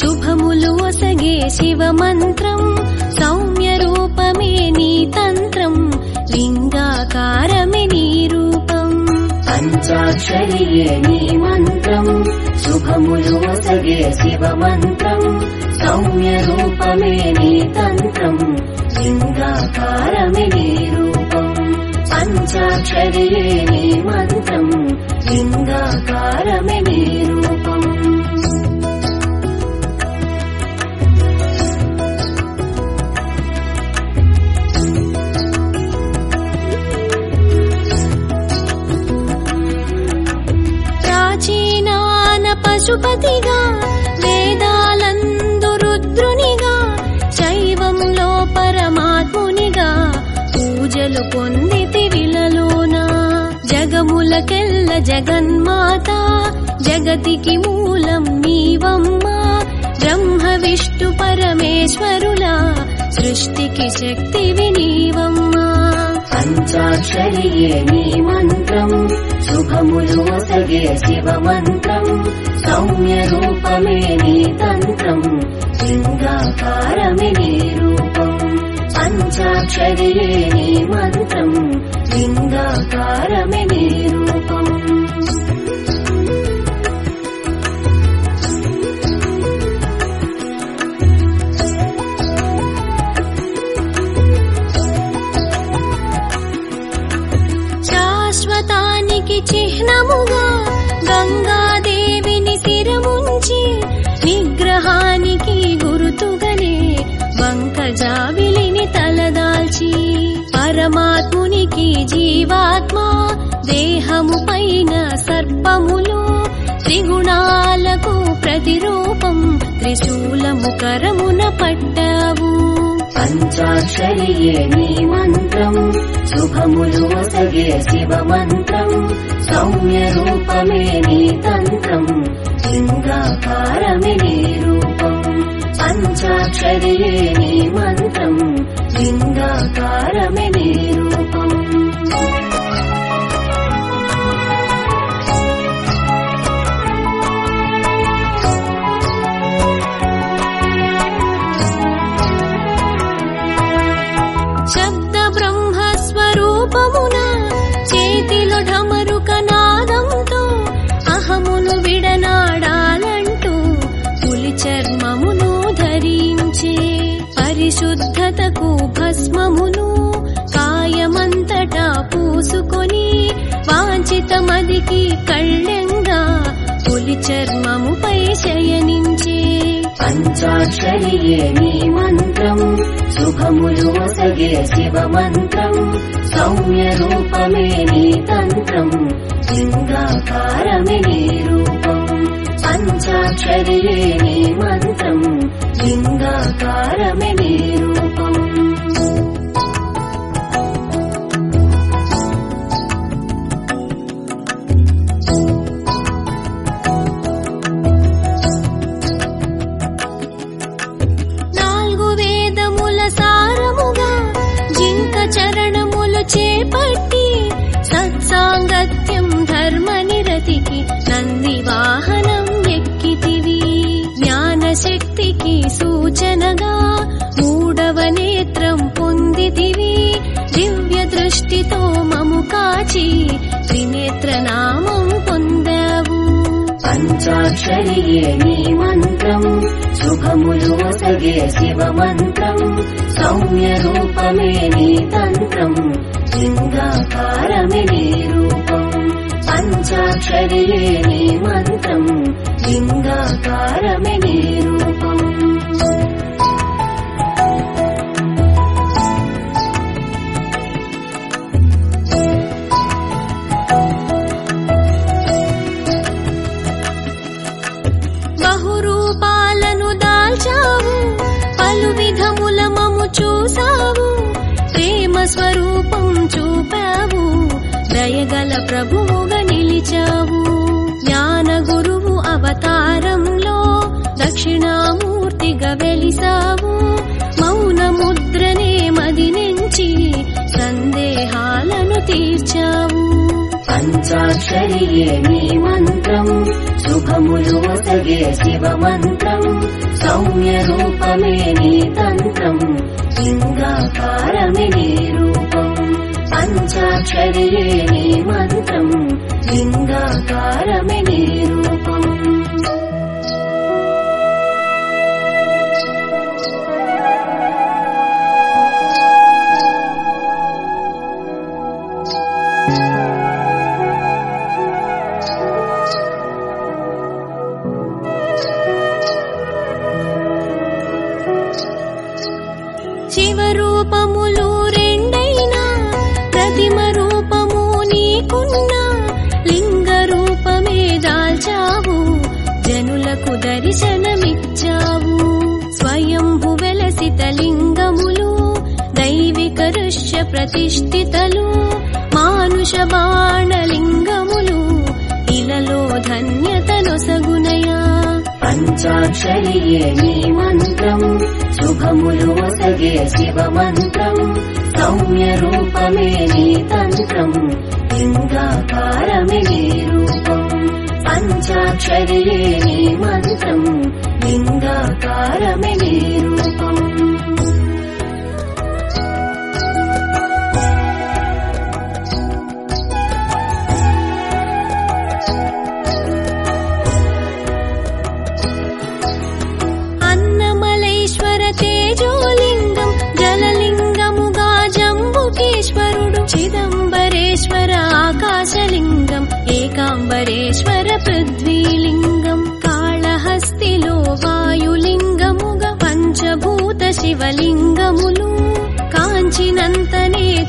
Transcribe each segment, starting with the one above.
శుభములు ఒసగే శివ మంత్రం సౌమ్య రూపమే నీ తంత్రం లింగాకారమే నీ రూపం. పంచాక్షరియే నీ మంత్రం శుభములు ఒసగే శివ మంత్రం సౌమ్య రూపమే నీ తంత్రం లింగాకారమే నీ రూపం. పంచాక్షరియే నీ మంత్రం లింగాకారమే పశుపతిగా వేదాలందు రుద్రునిగా శైవంలో పరమాత్మునిగా పూజలు పొందితి విలలోన. జగములకెల్ల జగన్మాత జగతికి మూలం నీవమ్మా. బ్రహ్మ విష్ణు పరమేశ్వరుల సృష్టికి శక్తి వినీవమ్మా పంచాక్షరియే నీ మంత్రం. శుభములు ఒసగే శివ మంత్రం సౌమ్య రూపమే నీ తంత్రం లింగాకారమే నీ రూపం పంచాక్షరియే నీ మంత్రం లింగాకారమే నీ రూపం. శాశ్వతానికి చిహ్నముగా గంగాదేవిని శిరముంచి నిగ్రహానికి గురుతుగనే వంకజావిలిని తలదాల్చి పరమాత్మునికి జీవాత్మ దేహము పైన సర్పములు త్రిగుణాలకు ప్రతిరూపం త్రిశూలము కరమున పట్టావు పంచాక్షరియే నీ మంత్రం శుభములు సగే శివ మంత్రం సౌమ్య రూపమే నీ తంత్రం లింగాకారమే నీ రూపం పంచాక్షరియే నీ మంత్రం లింగాకారమే నీ వారికి కళ్ళంగా పులి చర్మముపై శయనించే. పంచాక్షరియే నీ మంత్రం సుఖములు ఒసగే శివ మంత్రం సౌమ్య రూపమే నీ తంత్రం లింగాకారమే నీ రూపం. పంచాక్షరియే నీ మంత్రం లింగాకారమే నీ రూపం. శక్తికి సూచనగా మూడవ నేత్రం పొందితివి. దివ్య దృష్టితో మము కాచి త్రినేత్ర నామం పొందావు. పంచాక్షరియే నీ మంత్రం సుఖములు ఒసగే శివ మంత్రం సౌమ్య రూపమే నీ తంత్రం లింగాకారమే నీ రూపం. పంచాక్షరియే పంచాక్షరియే నీ మంత్రం. సుఖములు ఒసగే శివ మంత్రం సౌమ్య రూపమే నీ తంత్రం. లింగాకారమే నీ రూపం. పంచాక్షరియే నీ మంత్రం. లింగాకారమే నీ రూపం. దైవిక ప్రతిష్ఠితలు మానుష బాణలింగములు ఇలలో ధన్యతనొసగునయా. పంచాక్షరియే నీ మంత్రం శుభములు ఒసగే శివ మంత్రం సౌమ్య రూపమే నీ తంత్రం లింగాకారమే నీ రూపం. పంచాక్షరియే నీ మంత్రం లింగాకారమే నీ రూపం.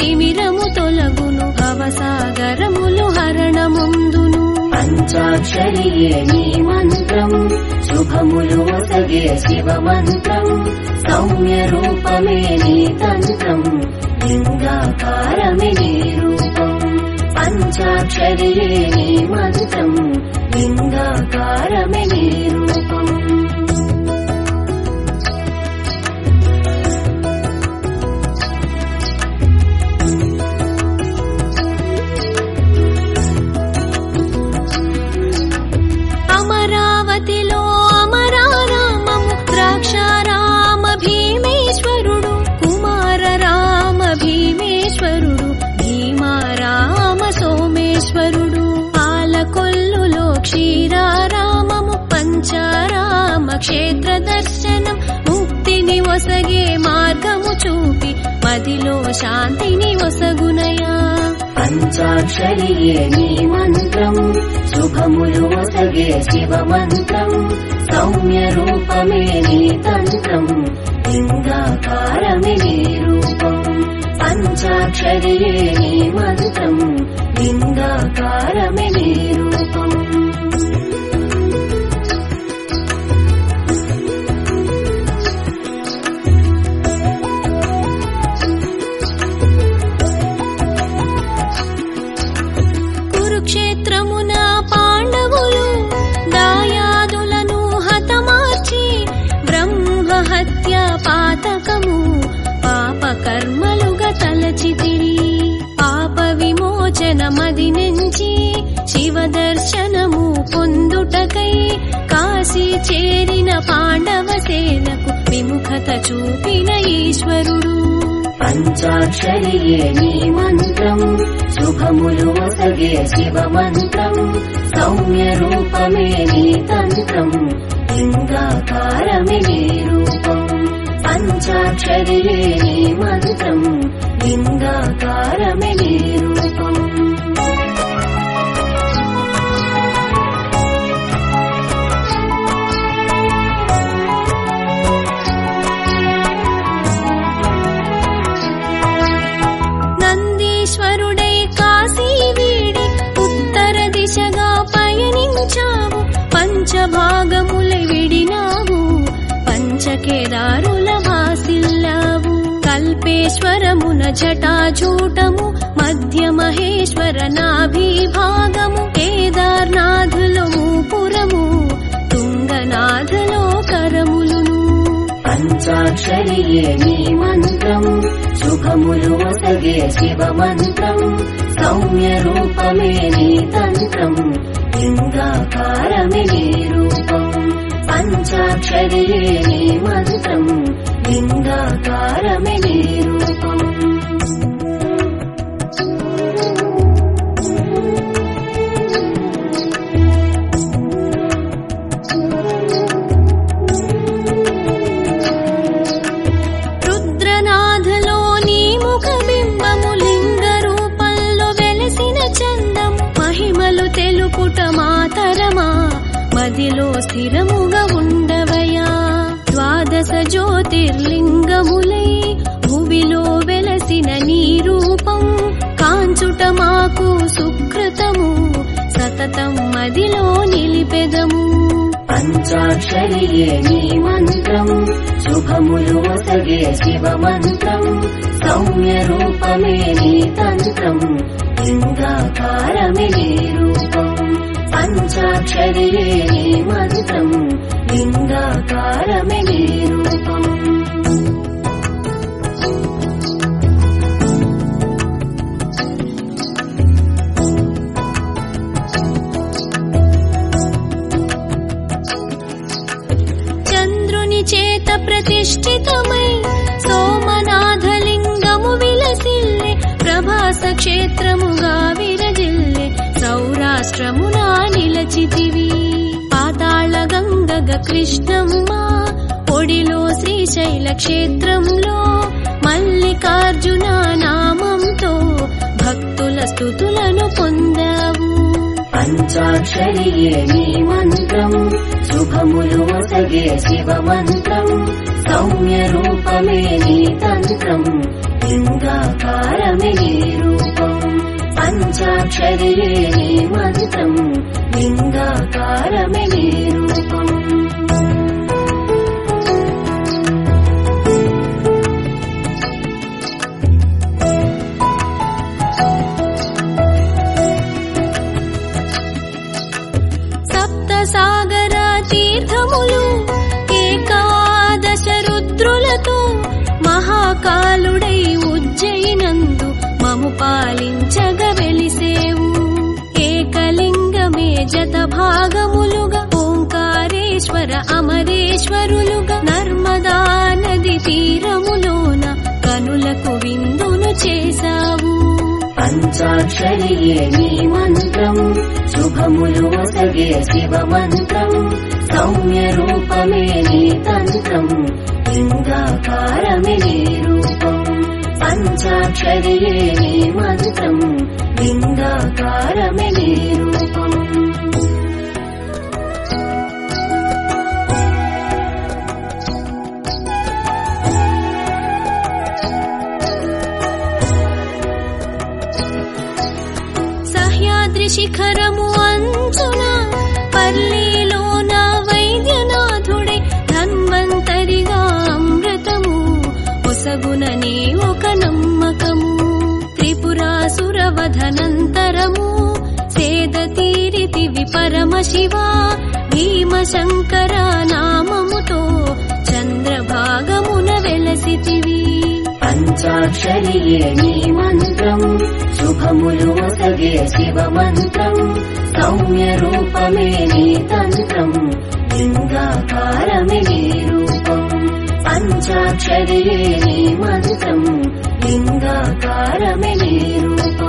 తిమిరము తొలగును అవసాగరములు హరణముందును. పంచాక్షరియే నీ మంత్రం శుభములు ఒసగే శివ మంత్రం సౌమ్య రూపమే నీ తంత్రం లింగాకారమే నీ రూపం. పంచాక్షరియే నీ మంత్రం లింగాకారమే నీ రూపం. ఒసగునయా పంచాక్షరియే నీ మంత్రం శుభములు ఒసగే శివ మంత్రం సౌమ్య రూపమే నీ తంత్రం లింగాకారమే నీ రూపం. పంచాక్షరియే నీ మంత్రం లింగాకారమే నీ రూపం. పాతకము పాప కర్మలుగా తలచితిరి. పాప విమోచన మది నుంచి శివ దర్శనము పొందుటకై కాశీ చేరిన పాండవ సేనకు విముఖత చూపిన ఈశ్వరుడు. పంచాక్షరియే నీ మంత్రం శుభములు ఒసగే శివ మంత్రం సౌమ్య రూపమే నీ తంత్రం లింగాకారమే నీ పంచాక్షరియే నీ మంత్రం లింగాకారమే నీ రూపం. నందీశ్వరుడై కాశీ వీడి ఉత్తర దిశగా పయనించావు. పంచభాగముల విడినావు. పంచకేదారుల కల్పేశ్వరమున జటాజూటము మధ్య మహేశ్వర నాభిభాగము కేదార్నాథులు పురము తుంగనాథలో కరములును పంచాక్షరియే నీ మంత్రం సుఖములు ఒసగే శివ మంత్రం సౌమ్య రూపమే నీ తంత్రం లింగాకారమే నీ రూపం. పంచాక్షరియే నీ మంత్రం లింగాకారమే నీ రూపం సతతం మదిలో నిలిపెదము. పంచాక్షరియే నీ మంత్రం శుభములు ఒసగే శివ మంత్రం సౌమ్య రూపమే నీ తంత్రం లింగాకారమే నీ రూపం పంచాక్షరియే నీ మంత్రం లింగాకారమే ప్రతిష్ఠితమై సోమనాథలింగము విలసిల్లే ప్రభాస క్షేత్రముగా విరజిల్లే సౌరాష్ట్రమునా నిలచితివి. పాతాళ గంగగ కృష్ణమ్మ పొడిలో శ్రీశైల క్షేత్రంలో మల్లికార్జున నామంతో భక్తుల స్థుతులను పొందావు పంచాక్షరియే నీ మంత్రం. శుభములు ఒసగే శివ మంత్రం సౌమ్య రూపమే నీ తంత్రం. లింగాకారమే నీ రూపం. పంచాక్షరియే నీ మంత్రం. లింగాకారమే నీ రూపం. పాలించగ వెలిసేవు. ఏకలింగమే జత భాగములుగా ఓంకారేశ్వర అమరేశ్వరులుగా. నర్మదా నది తీరములోన కనులకు విందును చేశావు. పంచాక్షరియే నీ మంత్రం. శుభములు ఒసగే శివ మంత్రం సౌమ్య రూపమే నీ తంత్రం. లింగాకారమే నీ రూపం. పంచాక్షరియే నీ మంత్రం లింగాకారమే నీ రూపం. సహ్యాద్రి శిఖరము అంచున తదనంతరము సేద తీరితివి పరమశివ భీమశంకర నామముతో చంద్రభాగమున వెలసితివి. పంచాక్షరియే నీ మంత్రం శుభములు ఒసగే శివ మంత్రం సౌమ్య రూపమే నీ తంత్రం లింగాకారమే నీ రూపం. పంచాక్షరియే నీ మంత్రం లింగాకారమే నీ రూపం.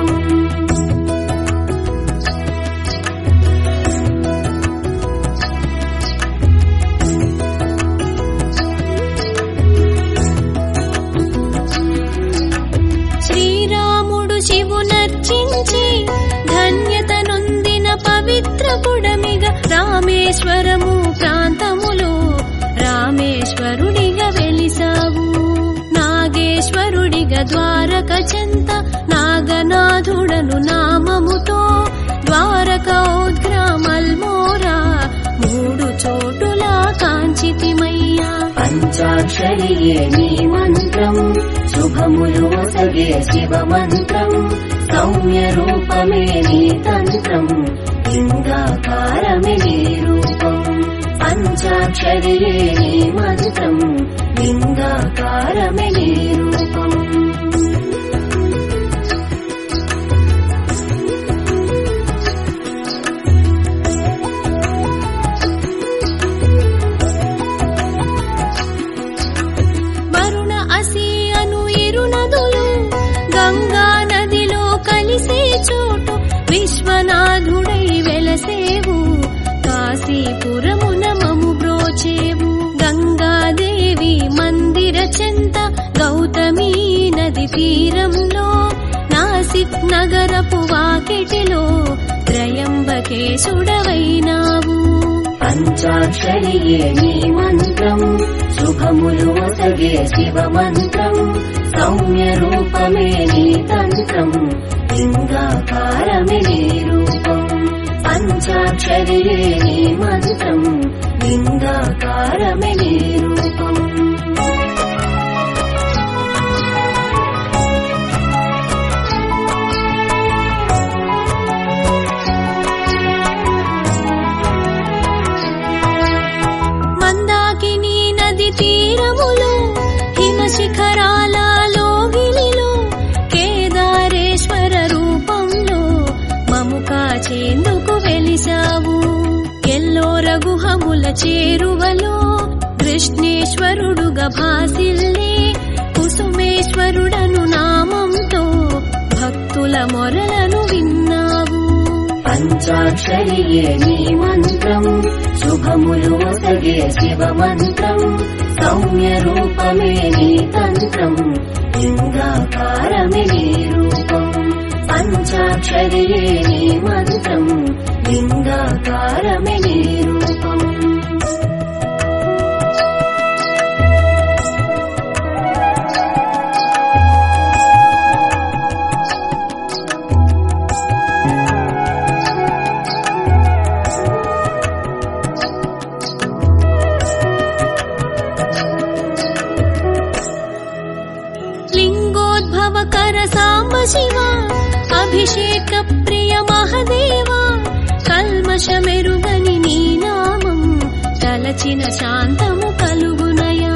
శివునర్చించి ధన్యత నొందిన పవిత్ర పుడమిగ రామేశ్వరము ప్రాంతములో రామేశ్వరుడిగా వెలిసావు. నాగేశ్వరుడిగా ద్వారక చెంత నాగనాథుడను నామముతో పంచాక్షరియే నీ మంత్రం. శుభములు ఒసగే శివ మంత్రం సౌమ్య రూపమే నీ తంత్రం. లింగాకారమే నీ రూపం. పంచాక్షరియే నీ మంత్రం. లింగాకారమే నీ రూపం. తీరంలో నాసిక్ నగరపు వాకిటిలో త్రయంబకేశుడవైనావు. పంచాక్షరియే నీ మంత్రం సుఖములు ఒసగే శివ మంత్రం సౌమ్య రూపమే నీ తంత్రం లింగాకారమే నీ రూపం. పంచాక్షరియే నీ మంత్రం లింగాకారమే నీ రూపం. చేరువలో కృష్ణేశ్వరుడుగా భాసిల్లే కుసుమేశ్వరుడను నామంతో భక్తుల మొరలను విన్నావు. పంచాక్షరియే నీ మంత్రం శుభములు ఒసగే శివ మంత్రం సౌమ్య రూపమే నీ తంత్రం లింగాకారమే నీ రూపం. పంచాక్షరియే నీ మంత్రం లింగాకారమే తలచిన శాంతము కలుగునయా?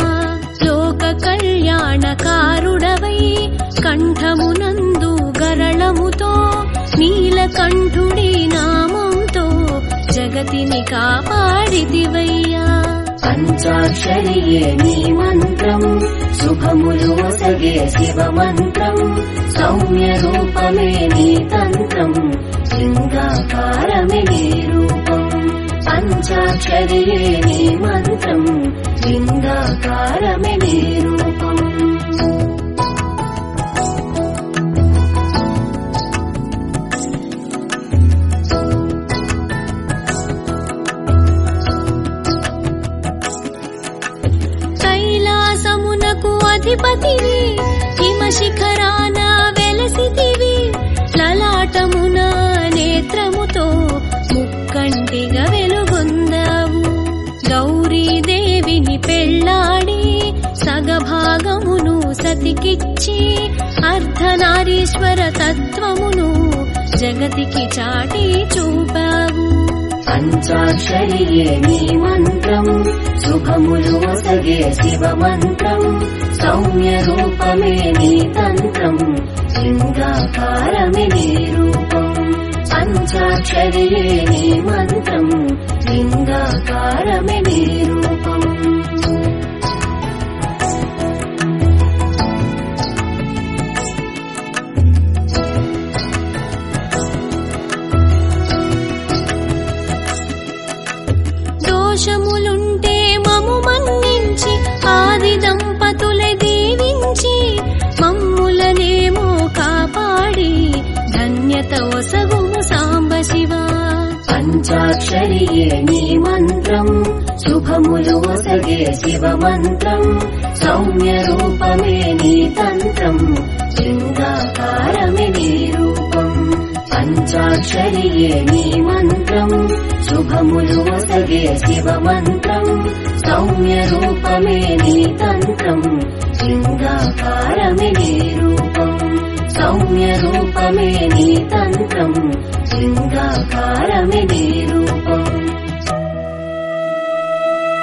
లోక కళ్యాణకారుడవై కంఠమునందు గరళముతో నీలకంఠుడి నామంతో జగతిని కాపాడిదివయ్యా పంచాక్షరియే నీ మంత్రం శుభములు ఒసగే శివ మంత్రం సౌమ్య రూపమే నీ తంత్రం లింగాకారమే నీరు. రూపం నీ మంత్రం లింగాకారమే నీ రూపం కైలాసమునకు సతికిచ్చి అర్ధనారీశ్వర తత్వమును జగతికి చాటి చూపావు. పంచాక్షరియే నీ మంత్రం సుఖములు ఒసగే శివ మంత్రం సౌమ్య రూపమే నీ తంత్రం లింగాకారమే నీ రూపం. పంచాక్షరియే నీ మంత్రం లింగాకారమే నీ రూపం. ధన్యత ఒసగుము సాంబ శివ. పంచాక్షరియే నీ మంత్రం శుభములు ఒసగే శివ మంత్రం సౌమ్య రూపమే నీ తంత్రం లింగాకారమే నీ రూపం. పంచాక్షరియే నీ మంత్రం శుభములు ఒసగే శివ మంత్రం సౌమ్య రూపమే నీ తంత్రం లింగాకారమే నీ రూపం. సౌమ్య రూపమే నీ తంత్రం లింగాకారమే నీరు.